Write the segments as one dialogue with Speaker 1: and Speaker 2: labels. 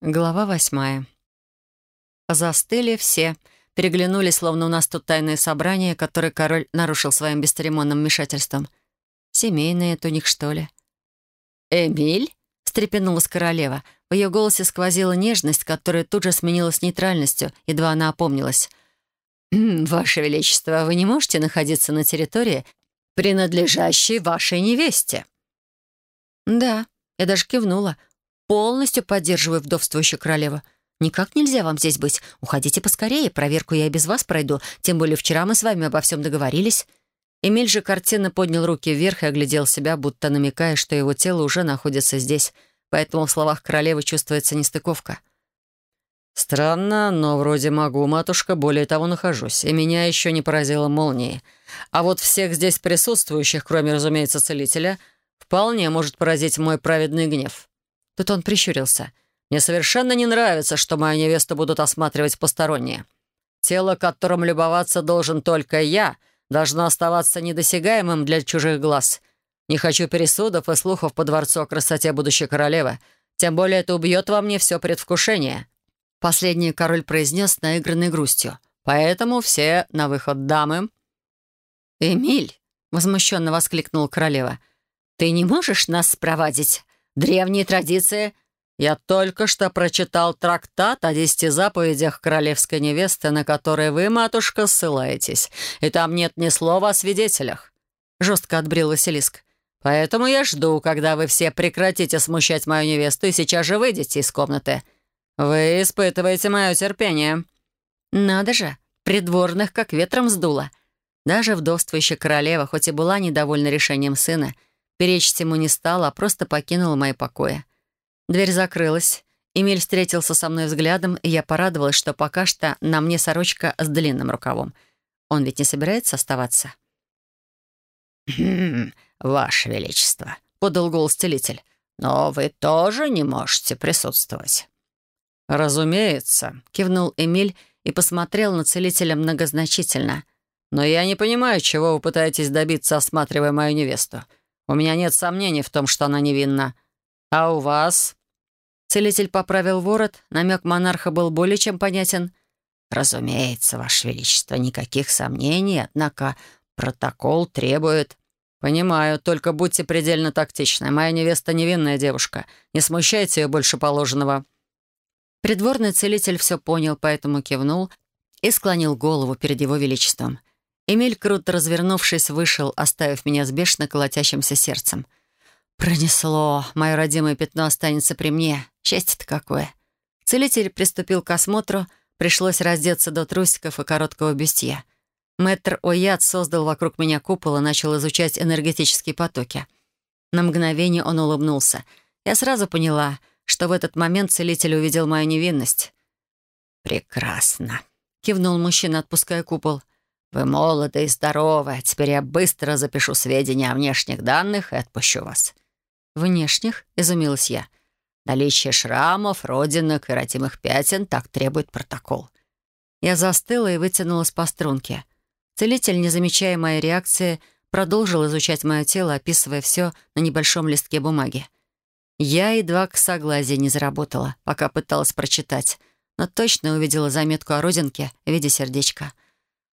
Speaker 1: Глава восьмая. Застыли все, переглянулись, словно у нас тут тайное собрание, которое король нарушил своим бесцеремонным вмешательством. Семейное это у них, что ли? «Эмиль?» — встрепенулась королева. В ее голосе сквозила нежность, которая тут же сменилась нейтральностью, едва она опомнилась. «Ваше Величество, вы не можете находиться на территории, принадлежащей вашей невесте?» «Да», — я даже кивнула, — Полностью поддерживаю вдовствующую королеву. Никак нельзя вам здесь быть. Уходите поскорее, проверку я и без вас пройду. Тем более вчера мы с вами обо всем договорились». Эмиль же картинно поднял руки вверх и оглядел себя, будто намекая, что его тело уже находится здесь. Поэтому в словах королевы чувствуется нестыковка.
Speaker 2: «Странно, но вроде могу, матушка, более того нахожусь, и меня еще не поразила молнией. А вот всех здесь присутствующих, кроме, разумеется, целителя, вполне может поразить мой праведный гнев.
Speaker 1: Тут он прищурился.
Speaker 2: «Мне совершенно не нравится, что мою невесту будут осматривать посторонние. Тело, которым любоваться должен только я, должно оставаться недосягаемым для чужих глаз. Не хочу пересудов и слухов по дворцу о красоте будущей королевы. Тем более это убьет во мне все предвкушение».
Speaker 1: Последний король произнес с наигранной грустью.
Speaker 2: «Поэтому все на выход дамы».
Speaker 1: «Эмиль!» — возмущенно воскликнула королева. «Ты не можешь нас спровадить? Древние традиции.
Speaker 2: Я только что прочитал трактат о десяти заповедях королевской невесты, на которые вы, матушка, ссылаетесь. И там нет ни слова о свидетелях. Жестко отбрил Василиск. Поэтому я жду, когда вы все прекратите смущать мою невесту и сейчас же выйдете из комнаты. Вы испытываете мое терпение.
Speaker 1: Надо же, придворных как ветром сдуло. Даже вдовствующая королева, хоть и была недовольна решением сына, — Перечить ему не стала, а просто покинула мои покои. Дверь закрылась. Эмиль встретился со мной взглядом, и я порадовалась, что пока что на мне сорочка с длинным рукавом. Он ведь не собирается оставаться?
Speaker 2: «Хм, «Ваше Величество», — подал голос целитель, «но вы тоже не можете присутствовать». «Разумеется», — кивнул Эмиль и посмотрел на целителя многозначительно. «Но я не понимаю, чего вы пытаетесь добиться, осматривая мою невесту. У меня нет сомнений в том, что она невинна. А у вас?»
Speaker 1: Целитель поправил ворот, намек монарха был более чем понятен.
Speaker 2: «Разумеется, Ваше Величество, никаких сомнений, однако протокол требует...» «Понимаю, только будьте предельно тактичны. Моя невеста невинная девушка. Не смущайте ее больше положенного».
Speaker 1: Придворный целитель все понял, поэтому кивнул и склонил голову перед его величеством. Эмиль, круто развернувшись, вышел, оставив меня с бешено колотящимся сердцем. «Пронесло. Мое родимое пятно останется при мне. Счастье-то какое!» Целитель приступил к осмотру. Пришлось раздеться до трусиков и короткого бюстья. Мэтр Ояд создал вокруг меня купол и начал изучать энергетические потоки. На мгновение он улыбнулся. Я сразу поняла, что в этот момент целитель увидел мою невинность.
Speaker 2: «Прекрасно», — кивнул мужчина, отпуская купол. «Вы молоды и здоровы, а теперь я быстро запишу сведения о внешних данных и отпущу вас».
Speaker 1: «Внешних?» — изумилась я.
Speaker 2: «Наличие шрамов, родинок и родимых пятен так требует протокол».
Speaker 1: Я застыла и вытянулась по струнке. Целитель, не замечая моей реакции, продолжил изучать мое тело, описывая все на небольшом листке бумаги. Я едва к согласия не заработала, пока пыталась прочитать, но точно увидела заметку о родинке в виде сердечка —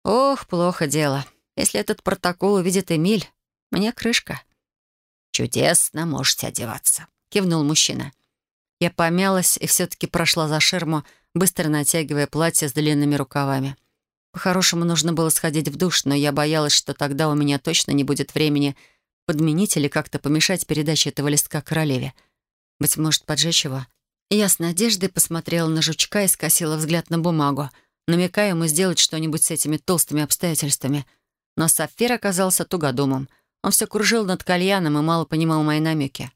Speaker 1: Ох, плохо дело. Если этот протокол увидит Эмиль, мне крышка.
Speaker 2: «Чудесно, можете одеваться», — кивнул мужчина.
Speaker 1: Я помялась и все-таки прошла за ширму, быстро натягивая платье с длинными рукавами. По-хорошему, нужно было сходить в душ, но я боялась, что тогда у меня точно не будет времени подменить или как-то помешать передаче этого листка королеве. Быть может, поджечь его? Я с надеждой посмотрела на жучка и скосила взгляд на бумагу — намекая ему сделать что-нибудь с этими толстыми обстоятельствами. Но Сафир оказался тугодумом. Он все кружил над кальяном и мало понимал мои намеки.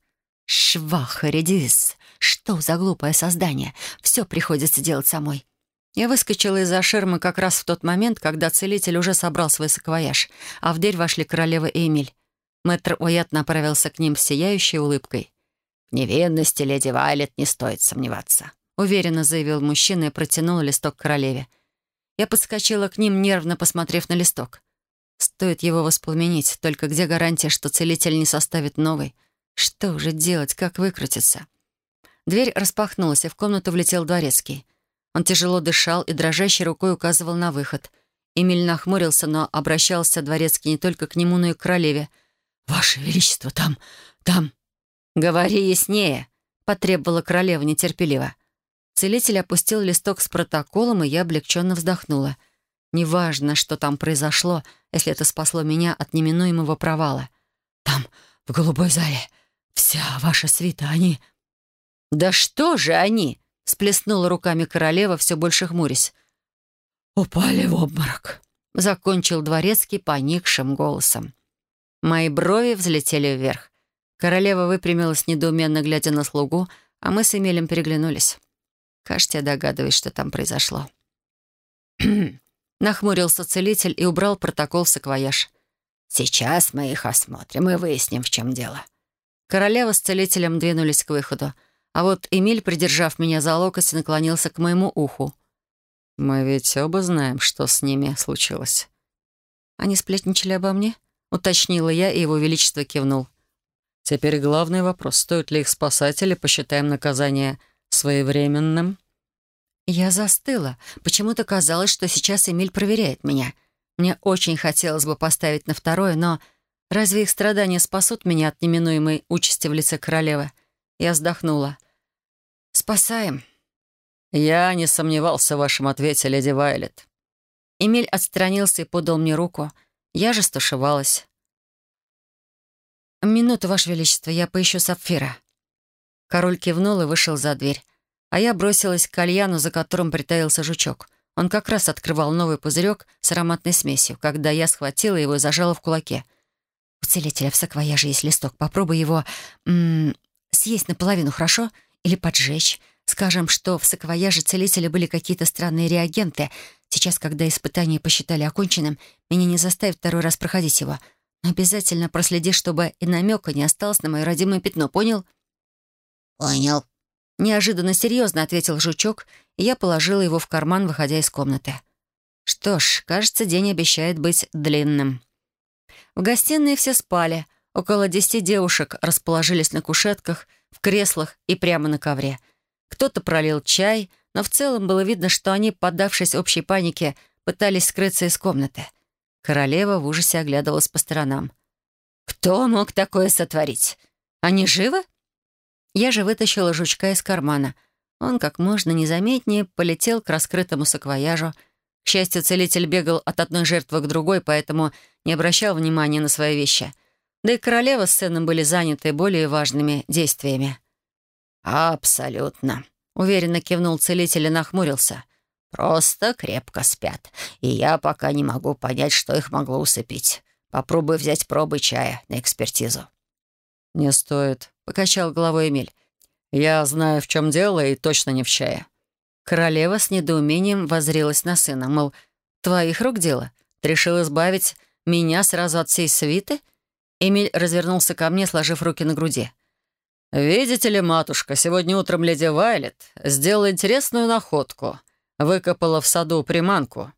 Speaker 1: «Швах, редис! Что за глупое создание? Все приходится делать самой». Я выскочила из-за ширмы как раз в тот момент, когда целитель уже собрал свой саквояж, а в дверь вошли королева Эмиль. Мэтр Уят направился к ним с сияющей улыбкой.
Speaker 2: «В невинности леди Вайлет не стоит сомневаться», —
Speaker 1: уверенно заявил мужчина и протянул листок королеве. Я подскочила к ним, нервно посмотрев на листок. Стоит его воспламенить, только где гарантия, что целитель не составит новый? Что уже делать, как выкрутиться? Дверь распахнулась, и в комнату влетел дворецкий. Он тяжело дышал и дрожащей рукой указывал на выход. Эмиль нахмурился, но обращался дворецкий не только к нему, но и к королеве. «Ваше Величество, там, там...» «Говори яснее», — потребовала королева нетерпеливо. Целитель опустил листок с протоколом, и я облегченно вздохнула. Неважно, что там произошло, если это спасло меня от неминуемого провала. «Там, в голубой зале, вся ваша свита, они...» «Да что же они?» — сплеснула руками королева, все больше хмурясь. «Упали в обморок», — закончил дворецкий поникшим голосом. Мои брови взлетели вверх. Королева выпрямилась, недоуменно глядя на слугу, а мы с Эмилем переглянулись. Кажется, я догадываюсь, что там произошло. Нахмурился целитель и убрал протокол в саквояж. «Сейчас мы их осмотрим и выясним, в чем дело». Королева с целителем двинулись к выходу, а вот Эмиль, придержав меня за локоть, наклонился к моему уху. «Мы ведь оба знаем, что с ними случилось». «Они сплетничали обо мне?» — уточнила я, и его величество кивнул. «Теперь главный вопрос, стоит ли их спасать или посчитаем наказание своевременным?» Я застыла. Почему-то казалось, что сейчас Эмиль проверяет меня. Мне очень хотелось бы поставить на второе, но разве их страдания спасут меня от неминуемой участи в лице королевы? Я вздохнула. «Спасаем». «Я не сомневался в вашем ответе, леди Вайлет». Эмиль отстранился и подал мне руку. Я же стушевалась. «Минуту, Ваше Величество, я поищу сапфира». Король кивнул и вышел за дверь а я бросилась к кальяну, за которым притаился жучок. Он как раз открывал новый пузырек с ароматной смесью, когда я схватила его и зажала в кулаке. «У целителя в саквояже есть листок. Попробуй его м -м, съесть наполовину, хорошо? Или поджечь. Скажем, что в саквояже целителя были какие-то странные реагенты. Сейчас, когда испытание посчитали оконченным, меня не заставят второй раз проходить его. Но обязательно проследи, чтобы и намека не осталось на мое родимое пятно, понял?»
Speaker 2: «Понял»,
Speaker 1: Неожиданно серьезно ответил жучок, и я положила его в карман, выходя из комнаты. Что ж, кажется, день обещает быть длинным. В гостиной все спали. Около десяти девушек расположились на кушетках, в креслах и прямо на ковре. Кто-то пролил чай, но в целом было видно, что они, поддавшись общей панике, пытались скрыться из комнаты. Королева в ужасе оглядывалась по сторонам. «Кто мог такое сотворить? Они живы?» Я же вытащила жучка из кармана. Он как можно незаметнее полетел к раскрытому саквояжу. К счастью, целитель бегал от одной жертвы к другой, поэтому не обращал внимания на свои вещи. Да и королева с сыном были заняты более важными действиями.
Speaker 2: «Абсолютно», — уверенно кивнул целитель и нахмурился. «Просто крепко спят, и я пока не могу понять, что их могло усыпить. Попробуй взять пробы чая на экспертизу».
Speaker 1: «Не стоит», — покачал головой Эмиль. «Я знаю, в чем дело, и точно не в чае». Королева с недоумением возрилась на сына, мол, «Твоих рук дело? Ты решил избавить меня сразу от всей свиты?» Эмиль развернулся ко мне, сложив руки на груди. «Видите ли, матушка, сегодня утром леди Вайлет сделала интересную находку. Выкопала в саду приманку».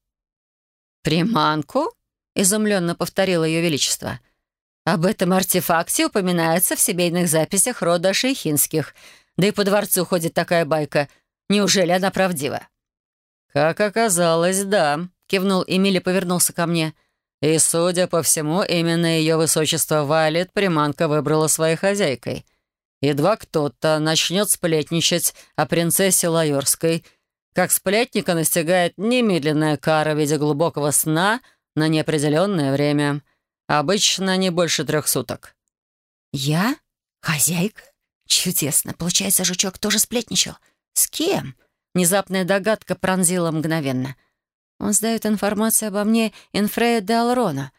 Speaker 1: «Приманку?» — изумленно повторило ее величество. Об этом артефакте упоминается в семейных записях рода Шейхинских. Да и по дворцу ходит такая байка. Неужели она правдива?»
Speaker 2: «Как оказалось, да», — кивнул Эмиль и повернулся ко мне. «И, судя по всему, именно ее высочество Валет приманка выбрала своей хозяйкой. Едва кто-то начнет сплетничать о принцессе Лайорской, как сплетника настигает немедленная кара в виде глубокого сна на неопределенное время». Обычно не больше трех суток».
Speaker 1: «Я? Хозяйка? Чудесно. Получается, жучок тоже сплетничал. С кем?» Внезапная догадка пронзила мгновенно. «Он сдает информацию обо мне Инфрея де Алрона.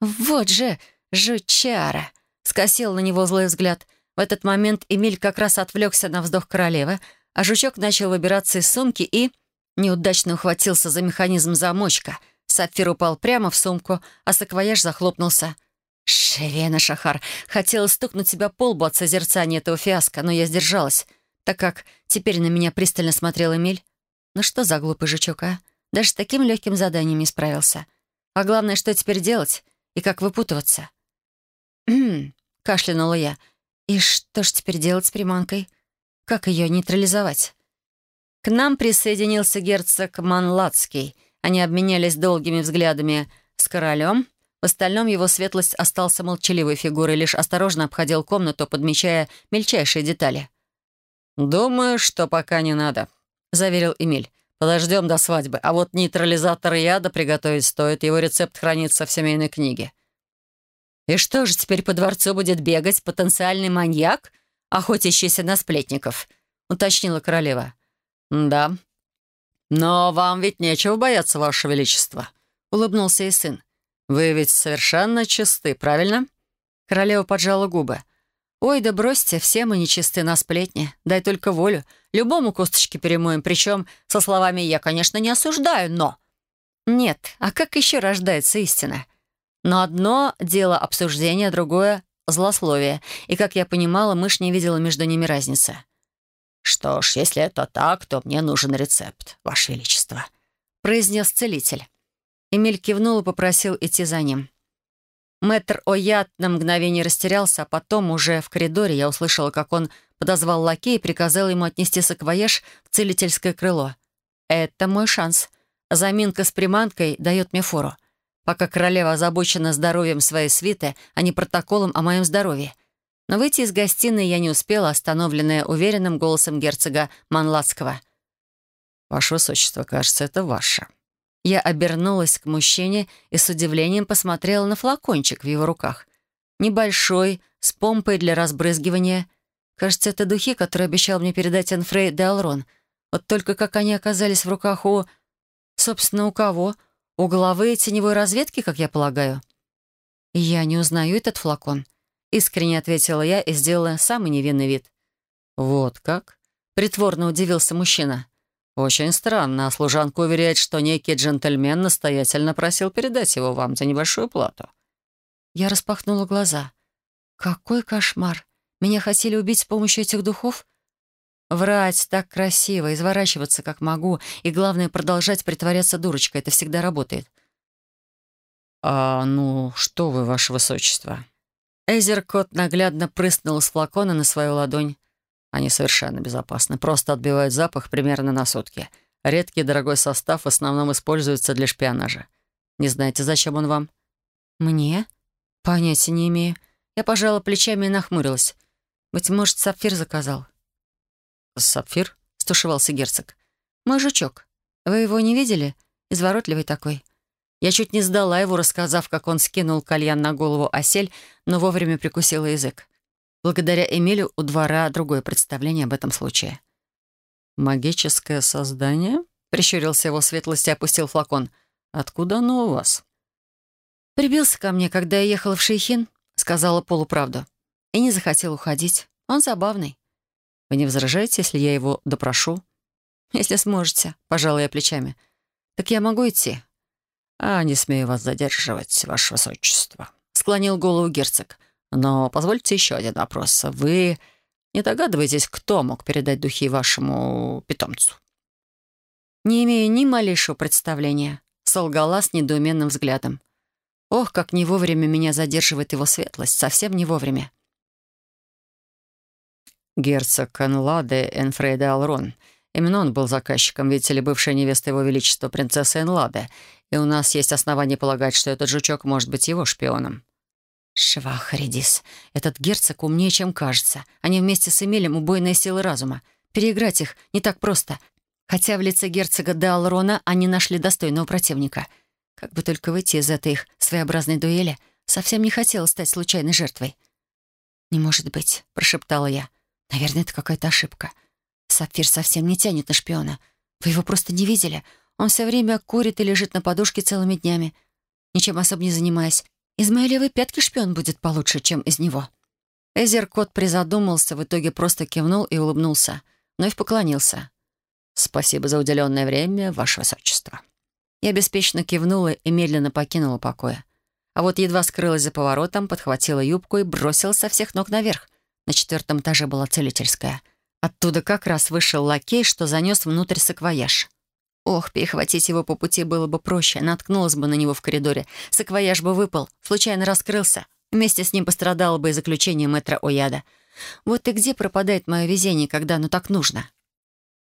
Speaker 1: Вот же, жучара!» Скосил на него злой взгляд. В этот момент Эмиль как раз отвлекся на вздох королевы, а жучок начал выбираться из сумки и неудачно ухватился за механизм замочка — Сапфир упал прямо в сумку, а саквояж захлопнулся. «Шевена, Шахар, хотела стукнуть себя по лбу от созерцания этого фиаско, но я сдержалась, так как теперь на меня пристально смотрел Эмиль. Ну что за глупый жучок, а? Даже с таким легким заданием не справился. А главное, что теперь делать и как выпутываться?» «Кашлянула я. «И что ж теперь делать с приманкой?» Как ее нейтрализовать? К нам присоединился герцог Манлацкий. Они обменялись долгими взглядами с королем. В остальном его светлость остался молчаливой фигурой, лишь осторожно обходил комнату, подмечая мельчайшие детали.
Speaker 2: «Думаю, что пока не надо», — заверил Эмиль. «Подождем до свадьбы, а вот нейтрализатор яда приготовить стоит, его рецепт хранится в семейной книге».
Speaker 1: «И что же теперь по дворцу будет бегать потенциальный маньяк, охотящийся на сплетников?» — уточнила королева.
Speaker 2: «Да. Но вам ведь нечего бояться, Ваше Величество», — улыбнулся и сын. «Вы ведь совершенно чисты, правильно?»
Speaker 1: Королева поджала губы. «Ой, да бросьте, все мы нечисты на сплетни. Дай только волю. Любому косточки перемоем, причем со словами «я, конечно, не осуждаю, но...» Нет, а как еще рождается истина? Но одно дело обсуждения, другое — злословие. И, как я понимала, мышь не видела между ними разницы.
Speaker 2: «Что ж, если это так, то мне нужен рецепт, Ваше Величество», — произнес целитель.
Speaker 1: Эмиль кивнул и попросил идти за ним. Мэтр Оят на мгновение растерялся, а потом уже в коридоре я услышала, как он подозвал лакея и приказал ему отнести саквояж в целительское крыло. «Это мой шанс. Заминка с приманкой дает мне фору. Пока королева озабочена здоровьем своей свиты, а не протоколом о моем здоровье. Но выйти из гостиной я не успела, остановленная уверенным голосом герцога Манлацкого.
Speaker 2: «Ваше высочество, кажется, это ваше».
Speaker 1: Я обернулась к мужчине и с удивлением посмотрела на флакончик в его руках. Небольшой, с помпой для разбрызгивания. Кажется, это духи, которые обещал мне передать Энфрей де Алрон. Вот только как они оказались в руках у... Собственно, у кого? У главы теневой разведки, как я полагаю. «Я не узнаю этот флакон», — искренне ответила я и сделала самый невинный вид.
Speaker 2: «Вот как?» — притворно удивился мужчина. «Очень странно, а служанка уверяет, что некий джентльмен настоятельно просил передать его вам за небольшую плату».
Speaker 1: Я распахнула глаза. «Какой кошмар! Меня хотели убить с помощью этих духов?» Врать так красиво, изворачиваться как могу, и, главное, продолжать притворяться дурочкой. Это всегда работает.
Speaker 2: «А, ну, что вы, ваше высочество?»
Speaker 1: Эзеркот наглядно прыснул из флакона на свою ладонь.
Speaker 2: Они совершенно безопасны, просто отбивают запах примерно на сутки. Редкий дорогой состав в основном используется для шпионажа. Не знаете, зачем он вам?
Speaker 1: Мне? Понятия не имею. Я пожала плечами и нахмурилась. Быть может, сапфир заказал.
Speaker 2: «Сапфир?» — стушевался герцог.
Speaker 1: «Мой жучок. Вы его не видели? Изворотливый такой». Я чуть не сдала его, рассказав, как он скинул кальян на голову осель, но вовремя прикусила язык. Благодаря Эмилю у двора другое представление об этом случае.
Speaker 2: «Магическое создание?» — прищурился его светлость и опустил флакон. «Откуда оно у вас?»
Speaker 1: «Прибился ко мне, когда я ехала в Шейхин», — сказала полуправду. И не захотел уходить. Он забавный.
Speaker 2: «Вы не возражаете, если я его допрошу?»
Speaker 1: «Если сможете», — пожала я плечами. «Так я могу идти?»
Speaker 2: «А, не смею вас задерживать, ваше высочество», —
Speaker 1: склонил голову герцог.
Speaker 2: Но позвольте еще один вопрос. Вы не догадываетесь, кто мог передать духи вашему питомцу?»
Speaker 1: «Не имею ни малейшего представления», — солгала с недоуменным взглядом. «Ох, как не вовремя меня задерживает его светлость, совсем не вовремя».
Speaker 2: Герцог Энладе Энфрейде Алрон. Именно он был заказчиком, видите ли, бывшая невеста его величества, принцесса Энладе. И у нас есть основания полагать, что этот жучок может быть его шпионом.
Speaker 1: Швах, Редис. Этот герцог умнее, чем кажется. Они вместе с Эмилем убойные силы разума. Переиграть их не так просто. Хотя в лице герцога де Алрона они нашли достойного противника. Как бы только выйти из этой их своеобразной дуэли, совсем не хотела стать случайной жертвой. «Не может быть», — прошептала я. «Наверное, это какая-то ошибка. Сапфир совсем не тянет на шпиона. Вы его просто не видели. Он все время курит и лежит на подушке целыми днями, ничем особо не занимаясь. Из моей левой пятки шпион будет получше, чем из него». Эзер кот призадумался, в итоге просто кивнул и улыбнулся. Вновь поклонился.
Speaker 2: «Спасибо за уделенное время, Ваше Высочество».
Speaker 1: Я беспечно кивнула и медленно покинула покоя. А вот едва скрылась за поворотом, подхватила юбку и бросила со всех ног наверх. На четвертом этаже была целительская. Оттуда как раз вышел лакей, что занес внутрь саквояж. Ох, перехватить его по пути было бы проще. Наткнулась бы на него в коридоре. Саквояж бы выпал, случайно раскрылся. Вместе с ним пострадало бы и заключение мэтра Ояда. Вот и где пропадает мое везение, когда оно так нужно?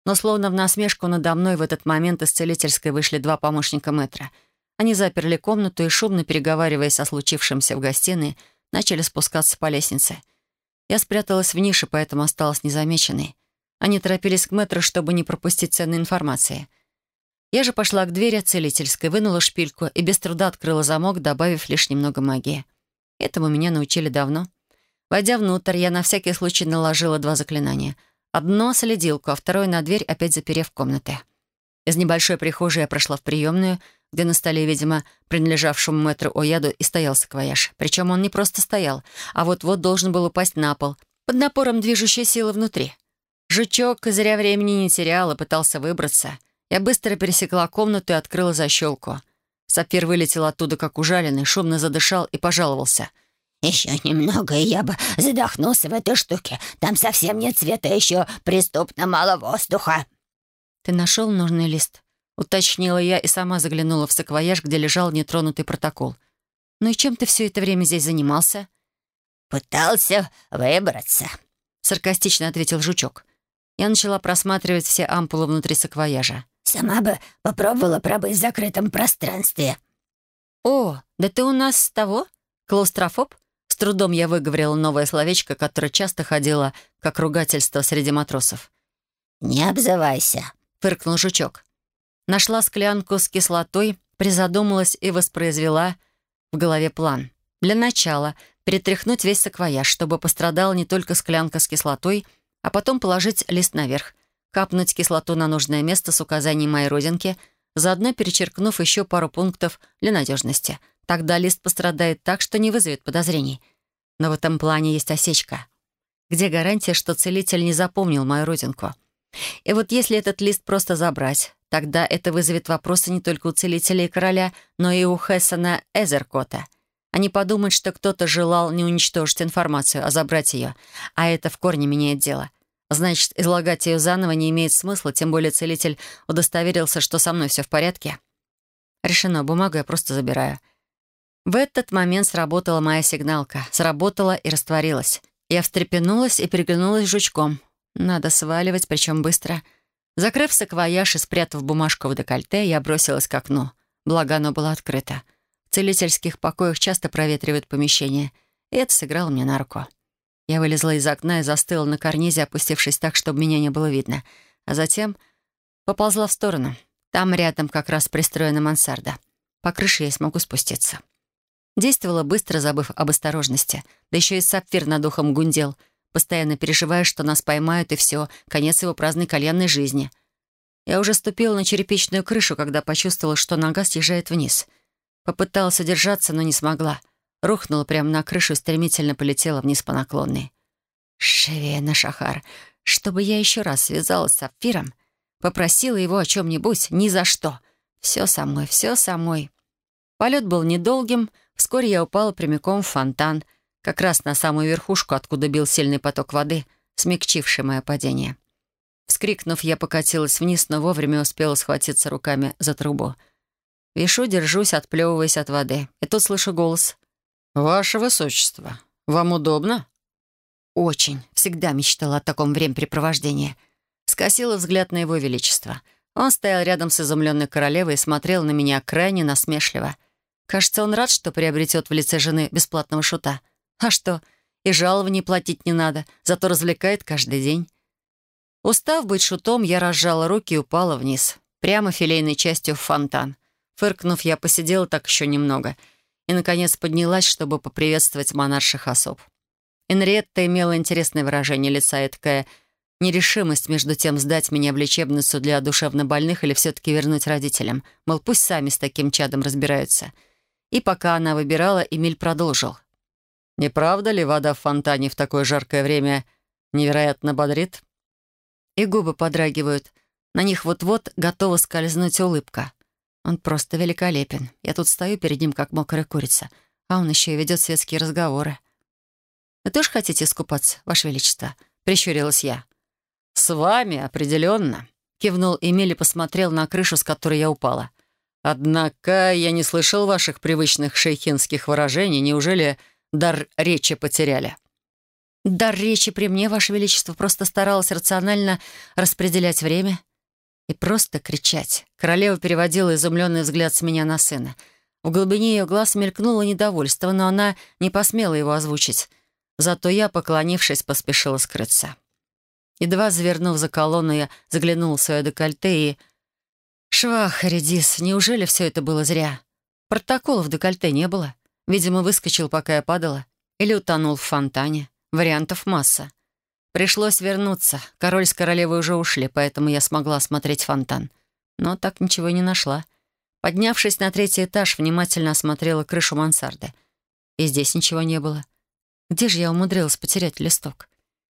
Speaker 1: Но словно в насмешку надо мной в этот момент из целительской вышли два помощника мэтра. Они заперли комнату и, шумно переговариваясь о случившемся в гостиной, начали спускаться по лестнице. Я спряталась в нише, поэтому осталась незамеченной. Они торопились к мэтру, чтобы не пропустить ценной информации. Я же пошла к двери целительской, вынула шпильку и без труда открыла замок, добавив лишь немного магии. Этому меня научили давно. Войдя внутрь, я на всякий случай наложила два заклинания. Одно — следилку, а второе — на дверь, опять заперев комнаты. Из небольшой прихожей я прошла в приемную, где на столе, видимо, принадлежавшему мэтру Ояду, и стоял саквояж. Причем он не просто стоял, а вот-вот должен был упасть на пол, под напором движущей силы внутри. Жучок зря времени не терял и пытался выбраться. Я быстро пересекла комнату и открыла защелку. Сапфир вылетел оттуда, как ужаленный, шумно задышал и пожаловался —
Speaker 3: «Еще немного, и я бы задохнулся в этой штуке. Там совсем нет света, еще преступно мало воздуха».
Speaker 1: «Ты нашел нужный лист?» — уточнила я и сама заглянула в саквояж, где лежал нетронутый протокол. «Ну и чем ты все это время здесь занимался?»
Speaker 3: «Пытался выбраться», —
Speaker 1: саркастично ответил жучок. Я начала просматривать все ампулы внутри саквояжа.
Speaker 3: «Сама бы попробовала пробыть в закрытом пространстве».
Speaker 1: «О, да ты у нас с того? Клаустрофоб?» С трудом я выговорила новое словечко, которое часто ходило как ругательство среди матросов.
Speaker 3: «Не обзывайся», —
Speaker 1: фыркнул жучок. Нашла склянку с кислотой, призадумалась и воспроизвела в голове план. Для начала перетряхнуть весь саквояж, чтобы пострадала не только склянка с кислотой, а потом положить лист наверх, капнуть кислоту на нужное место с указанием моей родинки, заодно перечеркнув еще пару пунктов для надежности — Тогда лист пострадает так, что не вызовет подозрений. Но в этом плане есть осечка. Где гарантия, что целитель не запомнил мою родинку? И вот если этот лист просто забрать, тогда это вызовет вопросы не только у целителя и короля, но и у Хессона Эзеркота. Они подумают, что кто-то желал не уничтожить информацию, а забрать ее. А это в корне меняет дело. Значит, излагать ее заново не имеет смысла, тем более целитель удостоверился, что со мной все в порядке. Решено, бумагу я просто забираю. В этот момент сработала моя сигналка. Сработала и растворилась. Я встрепенулась и переглянулась жучком. Надо сваливать, причем быстро. Закрыв саквояж и спрятав бумажку в декольте, я бросилась к окну. Благо, оно было открыто. В целительских покоях часто проветривают помещение, и это сыграло мне на руку. Я вылезла из окна и застыла на карнизе, опустившись так, чтобы меня не было видно. А затем поползла в сторону. Там рядом как раз пристроена мансарда. По крыше я смогу спуститься. Действовала быстро, забыв об осторожности. Да еще и сапфир над ухом гундел, постоянно переживая, что нас поймают, и все, конец его праздной кальянной жизни. Я уже ступила на черепичную крышу, когда почувствовала, что нога съезжает вниз. Попыталась удержаться, но не смогла. Рухнула прямо на крышу и стремительно полетела вниз по наклонной. Шевена Шахар, чтобы я еще раз связалась с сапфиром, попросила его о чем-нибудь, ни за что. Все самой, все самой. Полет был недолгим — Вскоре я упала прямиком в фонтан, как раз на самую верхушку, откуда бил сильный поток воды, смягчивший мое падение. Вскрикнув, я покатилась вниз, но вовремя успела схватиться руками за трубу. Вишу, держусь, отплевываясь от воды. И тут слышу голос. «Ваше Высочество, вам удобно?» «Очень. Всегда мечтала о таком времяпрепровождении». Скосила взгляд на его величество. Он стоял рядом с изумленной королевой и смотрел на меня крайне насмешливо — Кажется, он рад, что приобретет в лице жены бесплатного шута. А что, и жалований платить не надо, зато развлекает каждый день. Устав быть шутом, я разжала руки и упала вниз, прямо филейной частью в фонтан. Фыркнув, я посидела так еще немного и, наконец, поднялась, чтобы поприветствовать монарших особ. Энриетта имела интересное выражение лица и такая нерешимость между тем сдать меня в лечебницу для душевнобольных или все-таки вернуть родителям. Мол, пусть сами с таким чадом разбираются — и пока она выбирала, Эмиль продолжил. «Не правда ли вода в фонтане в такое жаркое время невероятно бодрит?» И губы подрагивают. На них вот-вот готова скользнуть улыбка. Он просто великолепен. Я тут стою перед ним, как мокрая курица, а он еще и ведет светские разговоры. «Вы тоже хотите искупаться, Ваше Величество?» — прищурилась я. «С вами определенно», — кивнул Эмиль и посмотрел на крышу, с которой я упала. Однако я не слышал ваших привычных шейхинских выражений. Неужели дар речи потеряли?» Дар речи при мне, Ваше Величество, просто старалась рационально распределять время и просто кричать. Королева переводила изумленный взгляд с меня на сына. В глубине ее глаз мелькнуло недовольство, но она не посмела его озвучить. Зато я, поклонившись, поспешила скрыться. Едва завернув за колонну, я заглянула в свое декольте и... Швах, Редис, неужели все это было зря? Протокола в декольте не было. Видимо, выскочил, пока я падала. Или утонул в фонтане. Вариантов масса. Пришлось вернуться. Король с королевой уже ушли, поэтому я смогла осмотреть фонтан. Но так ничего не нашла. Поднявшись на третий этаж, внимательно осмотрела крышу мансарды. И здесь ничего не было. Где же я умудрилась потерять листок?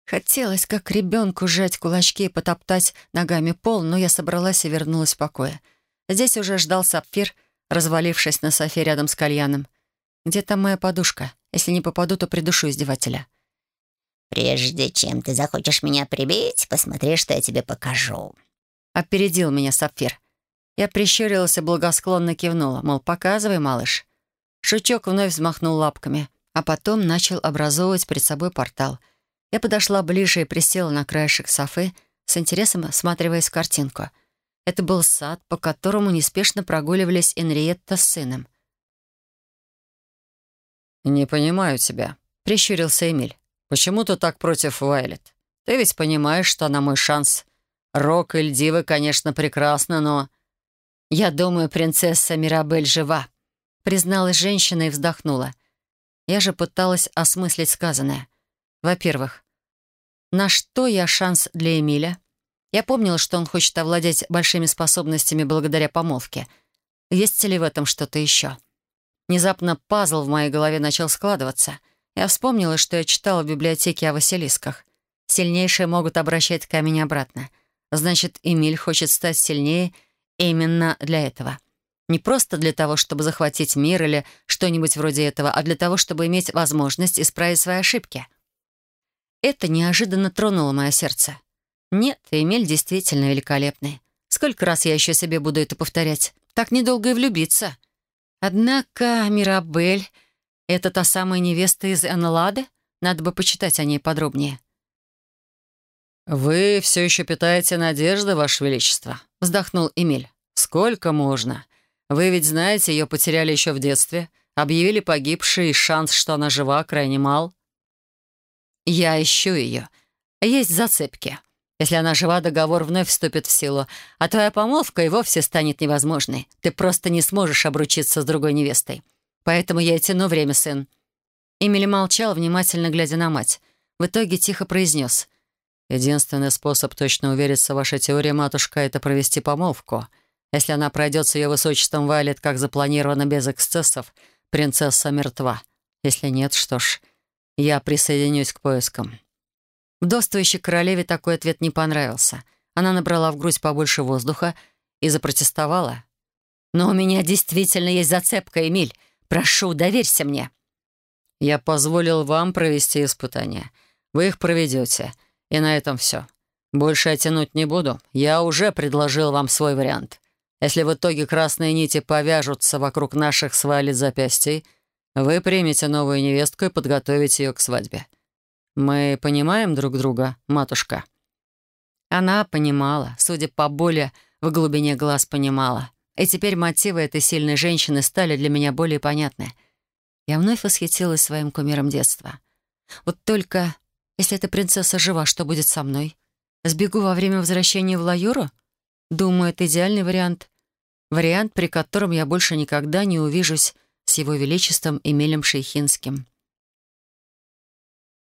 Speaker 1: Хотелось, как ребенку, сжать кулачки и потоптать ногами пол, но я собралась и вернулась в покое. Здесь уже ждал сапфир, развалившись на софе рядом с кальяном. Где там моя подушка? Если не попаду, то придушу издевателя.
Speaker 3: «Прежде чем ты захочешь меня прибить, посмотри, что я тебе покажу».
Speaker 1: Опередил меня сапфир. Я прищурилась и благосклонно кивнула, мол, показывай, малыш. Шучок вновь взмахнул лапками, а потом начал образовывать перед собой портал. Я подошла ближе и присела на краешек софы, с интересом осматриваясь в картинку. Это был сад, по которому неспешно прогуливались Энриетта с сыном.
Speaker 2: «Не понимаю тебя», — прищурился Эмиль. «Почему ты так против Вайлет? Ты ведь понимаешь, что она мой шанс. Рок и Льдивы, конечно, прекрасно, но...»
Speaker 1: «Я думаю, принцесса Мирабель жива», — призналась женщина и вздохнула. Я же пыталась осмыслить сказанное. Во-первых, на что я шанс для Эмиля? Я помнила, что он хочет овладеть большими способностями благодаря помолвке. Есть ли в этом что-то еще? Внезапно пазл в моей голове начал складываться. Я вспомнила, что я читала в библиотеке о Василисках. Сильнейшие могут обращать камень обратно. Значит, Эмиль хочет стать сильнее именно для этого. Не просто для того, чтобы захватить мир или что-нибудь вроде этого, а для того, чтобы иметь возможность исправить свои ошибки. Это неожиданно тронуло мое сердце. Нет, Эмиль действительно великолепный. Сколько раз я еще себе буду это повторять? Так недолго и влюбиться. Однако Мирабель — это та самая невеста из Энлады? Надо бы почитать о ней подробнее.
Speaker 2: «Вы все еще питаете надежды, Ваше Величество?» — вздохнул Эмиль. «Сколько можно? Вы ведь знаете, ее потеряли еще в детстве, объявили погибшей, и шанс, что она жива, крайне мал».
Speaker 1: «Я ищу ее. Есть зацепки. Если она жива, договор вновь вступит в силу, а твоя помолвка и вовсе станет невозможной. Ты просто не сможешь обручиться с другой невестой. Поэтому я и тяну время, сын». Эмили молчал, внимательно глядя на мать. В итоге тихо произнес.
Speaker 2: «Единственный способ точно увериться в вашей теории, матушка, это провести помолвку. Если она пройдет с ее высочеством Вайлет, как запланировано, без эксцессов, принцесса мертва. Если нет, что ж, я присоединюсь к поискам».
Speaker 1: Вдовствующей королеве такой ответ не понравился. Она набрала в грудь побольше воздуха и запротестовала. «Но у меня действительно есть зацепка, Эмиль. Прошу, доверься мне».
Speaker 2: «Я позволил вам провести испытания. Вы их проведете. И на этом все. Больше я тянуть не буду. Я уже предложил вам свой вариант. Если в итоге красные нити повяжутся вокруг наших свалит запястий, вы примете новую невестку и подготовите ее к свадьбе. «Мы понимаем друг друга, матушка?»
Speaker 1: Она понимала, судя по боли, в глубине глаз понимала. И теперь мотивы этой сильной женщины стали для меня более понятны. Я вновь восхитилась своим кумиром детства. Вот только, если эта принцесса жива, что будет со мной? Сбегу во время возвращения в Лаюру? Думаю, это идеальный вариант. Вариант, при котором я больше никогда не увижусь с его величеством Эмилем Шейхинским.